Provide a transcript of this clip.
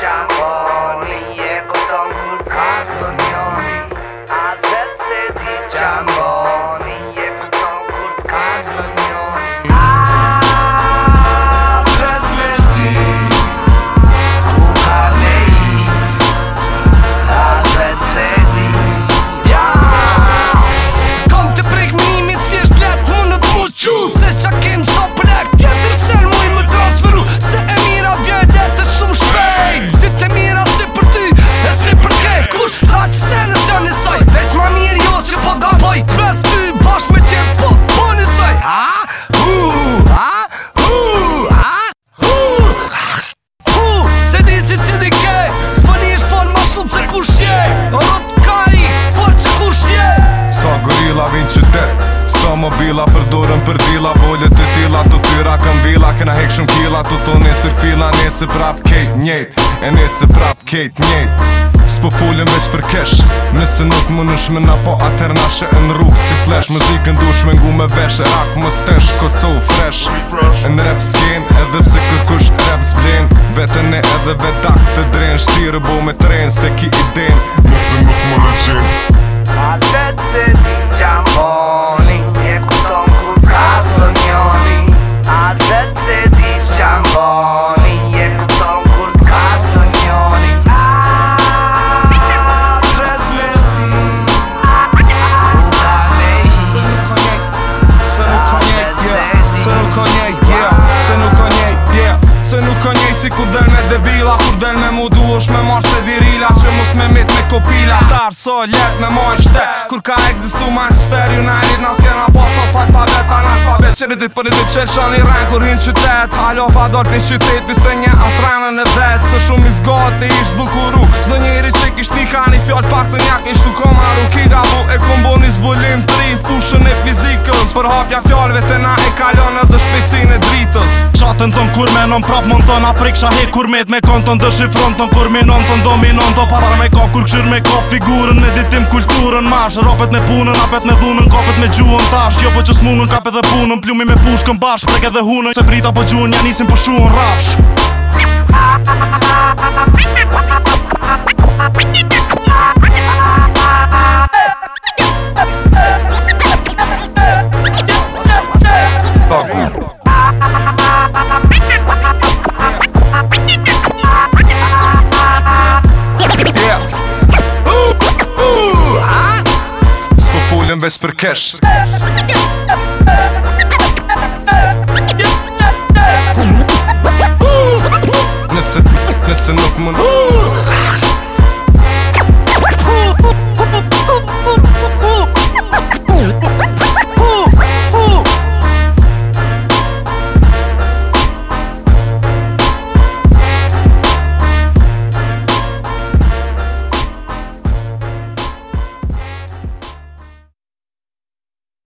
Jump tila Bollet të tila Të thyra këm vila Këna hek shumë kila Të thonë nesër fila nëse prap kejt njejt E nesë prap kejt njejt S'po folim veç për kesh Nëse nuk më nëshme na po atër nashe Në rrugë si flesh Muzikën du shme ngu me vesh Rak më stesh Kosovë fresh Në rap s'kjen Edhe pse kush rap s'blen Vetën e edhe vetak të dren Shtirë bo me tren Se ki i den Nëse nuk më nëshme A zetë të një qa si kur del me debila Kur del me mu duosh me marrë se virila Që mos me mit me kopila Tarë so let me mojnë shtet Kur ka egzistu Manchester United Nas kena posa sa i na anak Që një dit për një dit qelë që një kur hinë qytet Halofa dorë për një qytet Nise një asrejnë ne vet Se shumë i zgoti i ish bukuru Zdo një ka një fjall pak të njak Ishtë nuk kom haru kiga bu e kom bo një zbulim të Fushën e fizikës Për hapja fjallve të na e kalon edhe shpecin e dritës Qatën tën kur menon prap mën tën Aprik shahe kur met me kon tën Dëshifron tën kur minon tën dominon tën Parar me ka kur këshyr me ka figurën Me ditim kulturën mash Ropet me punën, apet me dhunën Kapet me gjuën tash Jo po që smungën kapet dhe punën Plumi me pushkën bashk Prek edhe hunën Se prita po gjuën janisim po shuën rafsh Ves për kesh Për Për kesh